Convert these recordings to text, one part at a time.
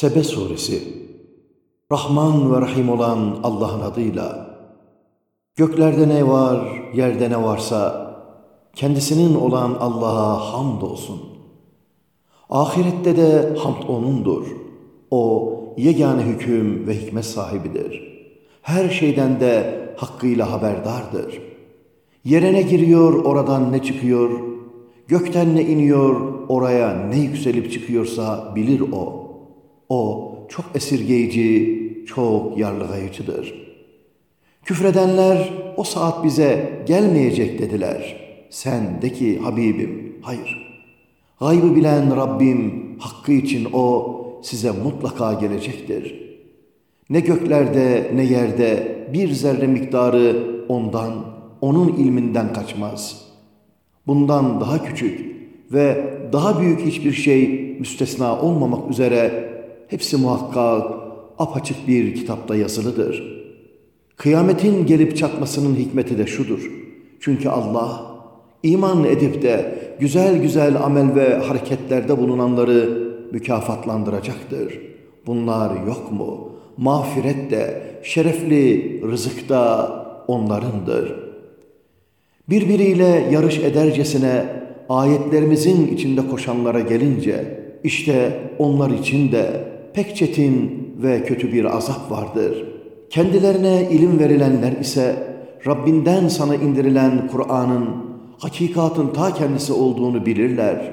Sebe Suresi Rahman ve Rahim olan Allah'ın adıyla Göklerde ne var, yerde ne varsa kendisinin olan Allah'a hamd olsun. Ahirette de hamd O'nundur. O yegane hüküm ve hikmet sahibidir. Her şeyden de hakkıyla haberdardır. Yere ne giriyor, oradan ne çıkıyor, gökten ne iniyor, oraya ne yükselip çıkıyorsa bilir O. O çok esirgeyici, çok yarlıgayıcıdır. Küfredenler o saat bize gelmeyecek dediler. Sen de ki Habibim, hayır. Gaybı bilen Rabbim hakkı için o size mutlaka gelecektir. Ne göklerde ne yerde bir zerre miktarı ondan, onun ilminden kaçmaz. Bundan daha küçük ve daha büyük hiçbir şey müstesna olmamak üzere hepsi muhakkak apaçık bir kitapta yazılıdır. Kıyametin gelip çatmasının hikmeti de şudur. Çünkü Allah iman edip de güzel güzel amel ve hareketlerde bulunanları mükafatlandıracaktır. Bunlar yok mu? Mağfiret de, şerefli rızık da onlarındır. Birbiriyle yarış edercesine ayetlerimizin içinde koşanlara gelince, işte onlar için de pek çetin ve kötü bir azap vardır. Kendilerine ilim verilenler ise Rabbinden sana indirilen Kur'an'ın hakikatın ta kendisi olduğunu bilirler.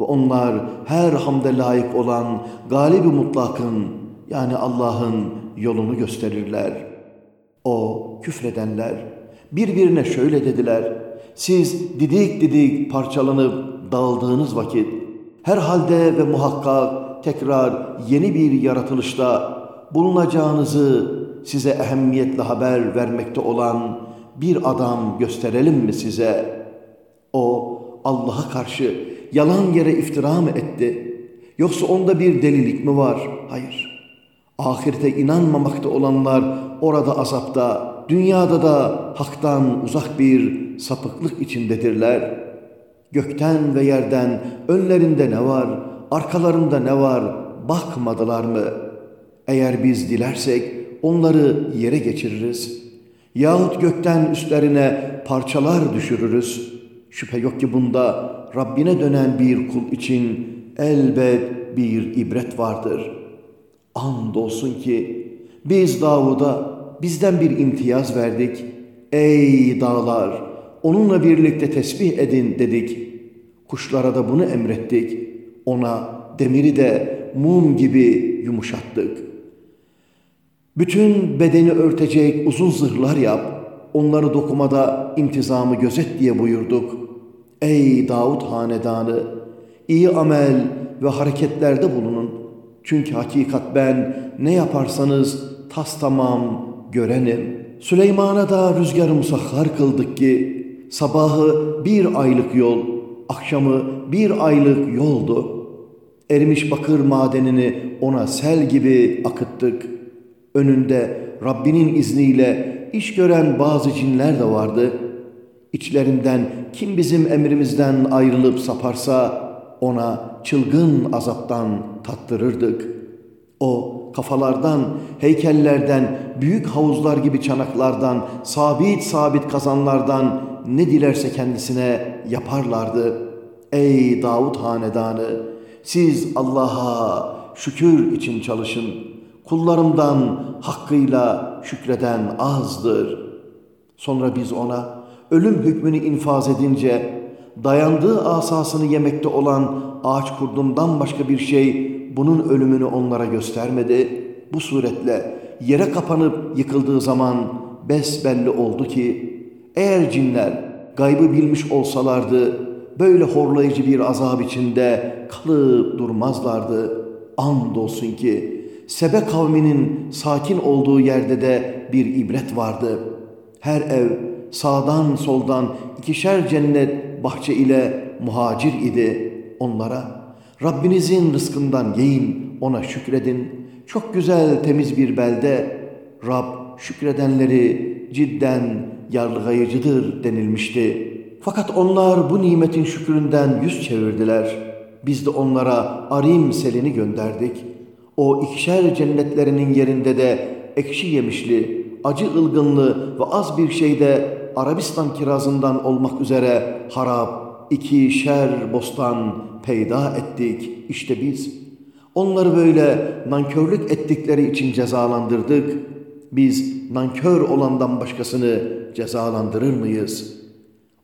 Ve onlar her hamde layık olan galibi mutlakın yani Allah'ın yolunu gösterirler. O küfredenler birbirine şöyle dediler. Siz didik didik parçalanıp dağıldığınız vakit herhalde ve muhakkak tekrar yeni bir yaratılışta bulunacağınızı size ehemmiyetle haber vermekte olan bir adam gösterelim mi size? O Allah'a karşı yalan yere iftira mı etti? Yoksa onda bir delilik mi var? Hayır. Ahirete inanmamakta olanlar orada azapta, dünyada da haktan uzak bir sapıklık içindedirler. Gökten ve yerden önlerinde ne var, arkalarında ne var bakmadılar mı? Eğer biz dilersek onları yere geçiririz. Yahut gökten üstlerine parçalar düşürürüz. Şüphe yok ki bunda Rabbine dönen bir kul için elbet bir ibret vardır. Andolsun ki biz Davud'a bizden bir imtiyaz verdik. Ey dağlar! Onunla birlikte tesbih edin dedik. Kuşlara da bunu emrettik. Ona demiri de mum gibi yumuşattık. Bütün bedeni örtecek uzun zırhlar yap, onları dokumada intizamı gözet diye buyurduk. Ey Davud hanedanı, iyi amel ve hareketlerde bulunun. Çünkü hakikat ben ne yaparsanız tas tamam görenim. Süleyman'a da rüzgarı musahhar kıldık ki sabahı bir aylık yol, akşamı bir aylık yoldu. Erimiş bakır madenini ona sel gibi akıttık. Önünde Rabbinin izniyle iş gören bazı cinler de vardı. İçlerinden kim bizim emrimizden ayrılıp saparsa ona çılgın azaptan tattırırdık. O kafalardan, heykellerden, büyük havuzlar gibi çanaklardan, sabit sabit kazanlardan ne dilerse kendisine yaparlardı. Ey Davud hanedanı! Siz Allah'a şükür için çalışın. Kullarımdan hakkıyla şükreden azdır. Sonra biz ona ölüm hükmünü infaz edince dayandığı asasını yemekte olan ağaç kurdundan başka bir şey bunun ölümünü onlara göstermedi. Bu suretle yere kapanıp yıkıldığı zaman besbelli oldu ki eğer cinler gaybı bilmiş olsalardı böyle horlayıcı bir azap içinde kalıp durmazlardı. Andolsun ki Sebe kavminin sakin olduğu yerde de bir ibret vardı. Her ev sağdan soldan ikişer cennet bahçe ile muhacir idi. Onlara Rabbinizin rızkından yiyin, ona şükredin. Çok güzel temiz bir belde Rab şükredenleri cidden yarlıgayıcıdır denilmişti. Fakat onlar bu nimetin şükründen yüz çevirdiler. Biz de onlara arim selini gönderdik. O ikişer cennetlerinin yerinde de ekşi yemişli, acı ılgınlı ve az bir şeyde Arabistan kirazından olmak üzere harap, iki şer bostan peyda ettik. İşte biz onları böyle nankörlük ettikleri için cezalandırdık. Biz nankör olandan başkasını cezalandırır mıyız?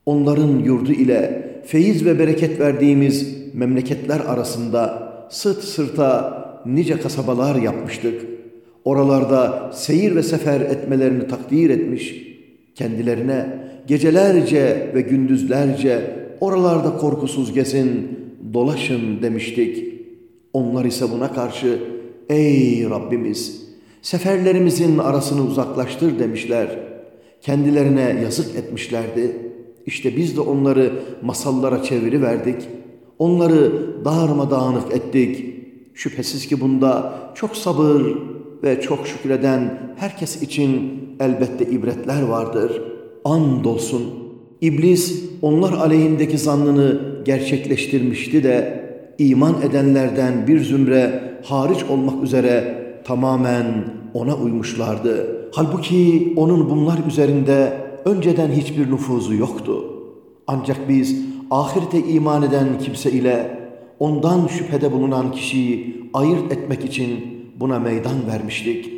Onların yurdu ile feyiz ve bereket verdiğimiz memleketler arasında sırt sırta nice kasabalar yapmıştık. Oralarda seyir ve sefer etmelerini takdir etmiş. Kendilerine gecelerce ve gündüzlerce oralarda korkusuz gezin, dolaşın demiştik. Onlar ise buna karşı ey Rabbimiz seferlerimizin arasını uzaklaştır demişler. Kendilerine yazık etmişlerdi. İşte biz de onları masallara çeviriverdik. Onları darmadağınık ettik. Şüphesiz ki bunda çok sabır ve çok şükreden herkes için elbette ibretler vardır. Andolsun İblis onlar aleyhindeki zannını gerçekleştirmişti de iman edenlerden bir zümre hariç olmak üzere tamamen ona uymuşlardı. Halbuki onun bunlar üzerinde önceden hiçbir nüfuzu yoktu. Ancak biz ahirete iman eden kimse ile ondan şüphede bulunan kişiyi ayırt etmek için buna meydan vermiştik.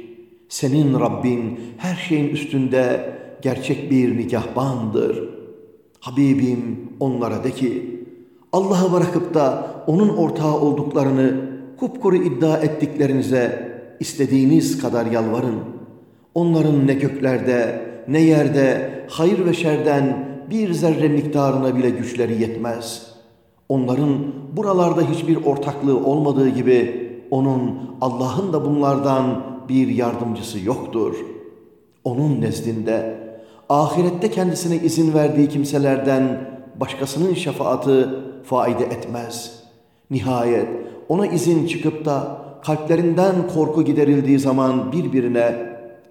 Senin Rabbin her şeyin üstünde gerçek bir nigahbandır. Habibim onlara de ki, Allah'ı bırakıp da onun ortağı olduklarını kupkuru iddia ettiklerinize istediğiniz kadar yalvarın. Onların ne göklerde ne yerde hayır ve şerden bir zerre miktarına bile güçleri yetmez. Onların buralarda hiçbir ortaklığı olmadığı gibi onun Allah'ın da bunlardan bir yardımcısı yoktur. Onun nezdinde ahirette kendisine izin verdiği kimselerden başkasının şefaati faide etmez. Nihayet ona izin çıkıp da kalplerinden korku giderildiği zaman birbirine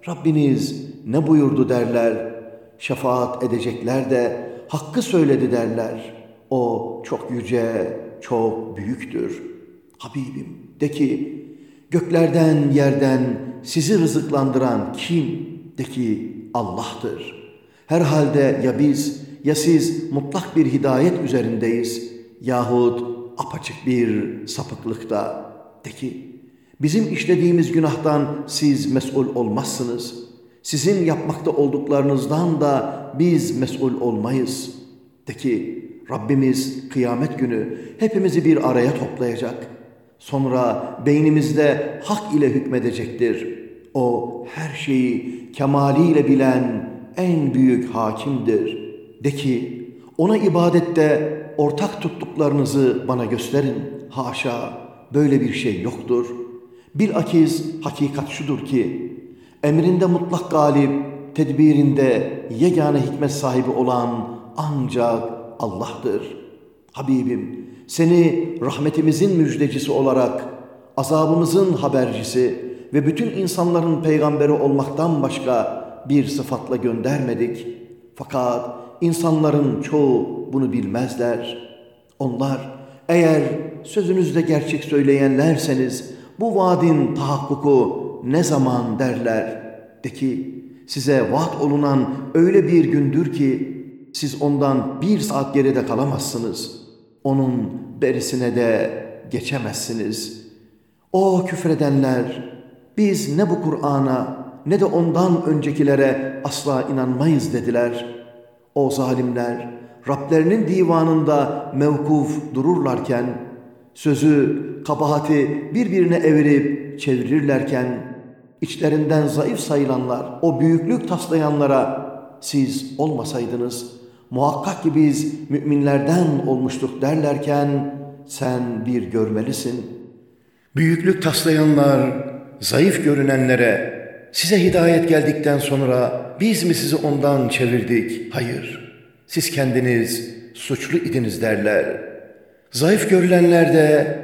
Rabbiniz ne buyurdu derler. Şefaat edecekler de hakkı söyledi derler. O çok yüce, çok büyüktür. Habibim de ki göklerden yerden sizi rızıklandıran kim? De ki Allah'tır. Herhalde ya biz ya siz mutlak bir hidayet üzerindeyiz yahut apaçık bir sapıklıkta. De ki bizim işlediğimiz günahtan siz mesul olmazsınız. Sizin yapmakta olduklarınızdan da biz mesul olmayız. De ki Rabbimiz kıyamet günü hepimizi bir araya toplayacak. Sonra beynimizde hak ile hükmedecektir. O her şeyi kemaliyle bilen en büyük hakimdir. De ki ona ibadette ortak tuttuklarınızı bana gösterin. Haşa böyle bir şey yoktur. Bilakis hakikat şudur ki emrinde mutlak galip, tedbirinde yegane hikmet sahibi olan ancak Allah'tır. Habibim seni rahmetimizin müjdecisi olarak azabımızın habercisi ve bütün insanların peygamberi olmaktan başka bir sıfatla göndermedik. Fakat insanların çoğu bunu bilmezler. Onlar eğer sözünüzde gerçek söyleyenlerseniz bu vaadin tahakkuku ne zaman derler. De ki size vaat olunan öyle bir gündür ki siz ondan bir saat geride kalamazsınız. Onun berisine de geçemezsiniz. O küfredenler biz ne bu Kur'an'a ne de ondan öncekilere asla inanmayız dediler. O zalimler Rablerinin divanında mevkuf dururlarken, sözü, kabahati birbirine evirip çevirirlerken, içlerinden zayıf sayılanlar, o büyüklük taslayanlara siz olmasaydınız, muhakkak ki biz müminlerden olmuştuk derlerken, sen bir görmelisin. Büyüklük taslayanlar, zayıf görünenlere, Size hidayet geldikten sonra biz mi sizi ondan çevirdik? Hayır. Siz kendiniz suçlu idiniz derler. Zayıf görülenler de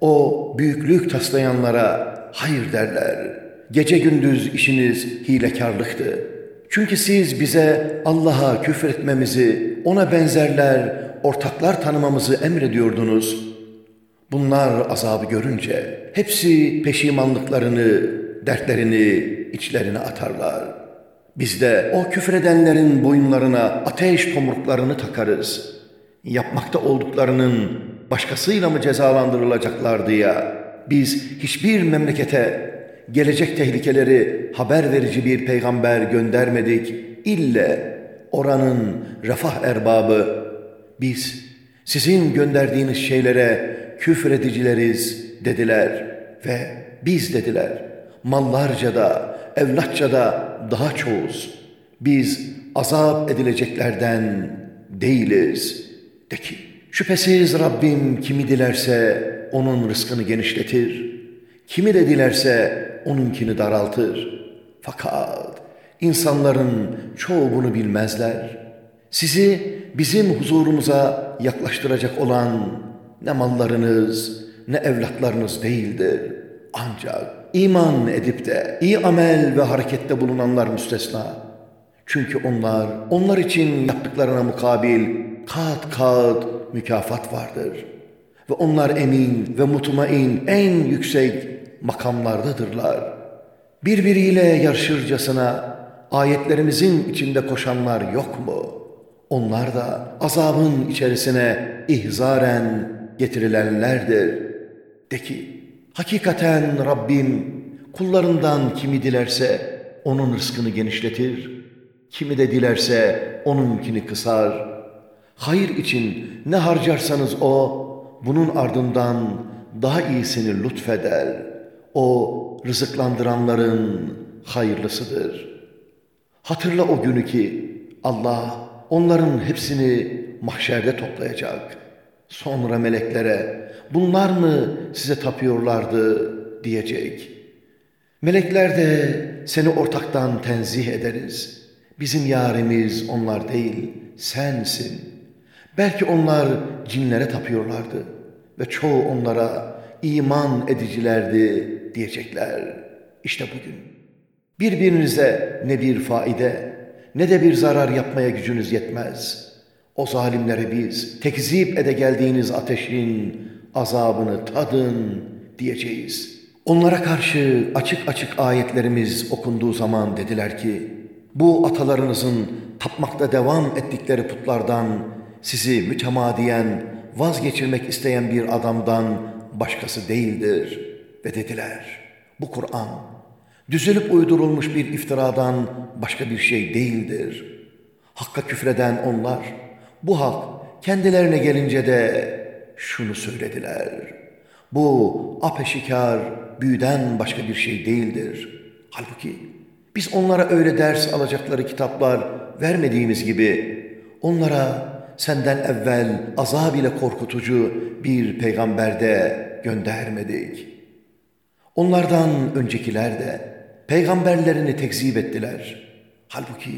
o büyüklük taslayanlara hayır derler. Gece gündüz işiniz hilekarlıktı. Çünkü siz bize Allah'a küfür etmemizi, ona benzerler, ortaklar tanımamızı emrediyordunuz. Bunlar azabı görünce hepsi peşimanlıklarını, dertlerini içlerine atarlar. Biz de o küfredenlerin boyunlarına ateş tomruklarını takarız. Yapmakta olduklarının başkasıyla mı cezalandırılacaklardı ya? Biz hiçbir memlekete gelecek tehlikeleri haber verici bir peygamber göndermedik. İlle oranın refah erbabı biz sizin gönderdiğiniz şeylere küfredicileriz dediler ve biz dediler mallarca da evlatça da daha çoğuz. Biz azap edileceklerden değiliz. De ki şüphesiz Rabbim kimi dilerse onun rızkını genişletir. Kimi de dilerse onunkini daraltır. Fakat insanların çoğu bunu bilmezler. Sizi bizim huzurumuza yaklaştıracak olan ne mallarınız ne evlatlarınız değildir. Ancak iman edip de iyi amel ve harekette bulunanlar müstesna. Çünkü onlar, onlar için yaptıklarına mukabil kat kat mükafat vardır. Ve onlar emin ve mutmain en yüksek makamlardadırlar. Birbiriyle yarışırcasına ayetlerimizin içinde koşanlar yok mu? Onlar da azabın içerisine ihzaren getirilenlerdir. De ki, hakikaten Rabbim kullarından kimi dilerse onun rızkını genişletir, kimi de dilerse onunkini kısar. Hayır için ne harcarsanız o, bunun ardından daha iyisini lütfeder. O rızıklandıranların hayırlısıdır. Hatırla o günü ki Allah onların hepsini mahşerde toplayacak. Sonra meleklere bunlar mı size tapıyorlardı diyecek. Melekler de seni ortaktan tenzih ederiz. Bizim yarimiz onlar değil, sensin. Belki onlar cinlere tapıyorlardı ve çoğu onlara iman edicilerdi diyecekler. İşte bugün birbirinize ne bir faide ne de bir zarar yapmaya gücünüz yetmez. O zalimlere biz tekzip ede geldiğiniz ateşin azabını tadın diyeceğiz. Onlara karşı açık açık ayetlerimiz okunduğu zaman dediler ki, bu atalarınızın tapmakta devam ettikleri putlardan sizi mütemadiyen vazgeçirmek isteyen bir adamdan başkası değildir. Ve dediler, bu Kur'an düzülüp uydurulmuş bir iftiradan başka bir şey değildir. Hakka küfreden onlar, bu hak kendilerine gelince de şunu söylediler. Bu apeşikar büyüden başka bir şey değildir. Halbuki biz onlara öyle ders alacakları kitaplar vermediğimiz gibi onlara senden evvel azab ile korkutucu bir peygamber de göndermedik. Onlardan öncekiler de peygamberlerini tekzip ettiler. Halbuki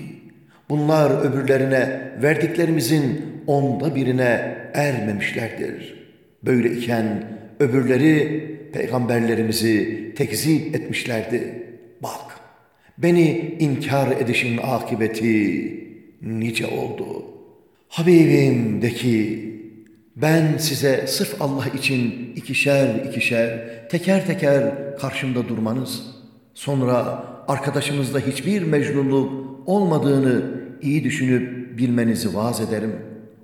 bunlar öbürlerine verdiklerimizin onda birine ermemişlerdir. Böyle iken öbürleri peygamberlerimizi tekzip etmişlerdi. Bak, beni inkar edişin akıbeti nice oldu. Habibim de ki, ben size sırf Allah için ikişer ikişer, teker teker karşımda durmanız, sonra arkadaşımızda hiçbir mecnunluk olmadığını iyi düşünüp bilmenizi vaaz ederim.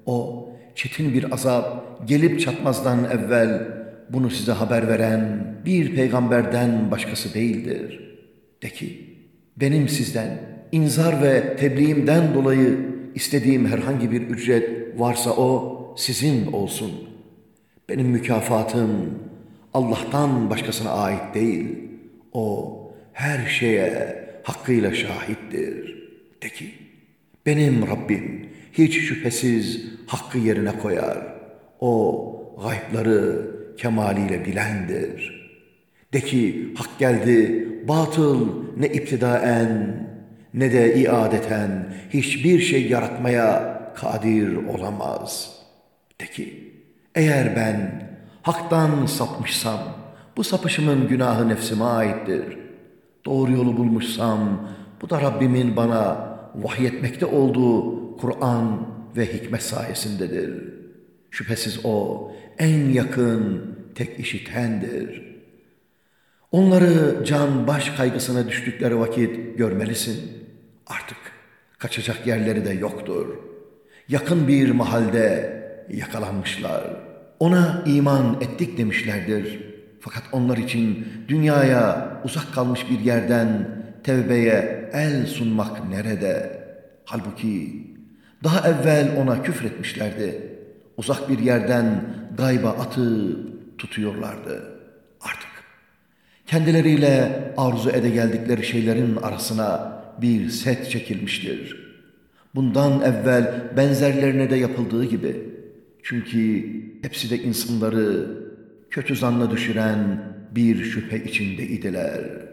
O çetin bir azap gelip çatmazdan evvel bunu size haber veren bir peygamberden başkası değildir. De ki, benim sizden inzar ve tebliğimden dolayı istediğim herhangi bir ücret varsa o sizin olsun. Benim mükafatım Allah'tan başkasına ait değil. O her şeye hakkıyla şahittir. De ki, benim Rabbim hiç şüphesiz hakkı yerine koyar. O gaypları kemaliyle bilendir. De ki hak geldi, batıl ne iptidaen ne de iadeten hiçbir şey yaratmaya kadir olamaz. De ki eğer ben haktan sapmışsam bu sapışımın günahı nefsime aittir. Doğru yolu bulmuşsam bu da Rabbimin bana vahyetmekte olduğu Kur'an ve hikmet sayesindedir. Şüphesiz o en yakın, tek işitendir. Onları can baş kaygısına düştükleri vakit görmelisin. Artık kaçacak yerleri de yoktur. Yakın bir mahalde yakalanmışlar. Ona iman ettik demişlerdir. Fakat onlar için dünyaya uzak kalmış bir yerden tevbeye el sunmak nerede? Halbuki daha evvel ona küfretmişlerdi. Uzak bir yerden gayba atıp tutuyorlardı. Artık kendileriyle arzu ede geldikleri şeylerin arasına bir set çekilmiştir. Bundan evvel benzerlerine de yapıldığı gibi. Çünkü hepsi de insanları kötü zanla düşüren bir şüphe içinde idiler.''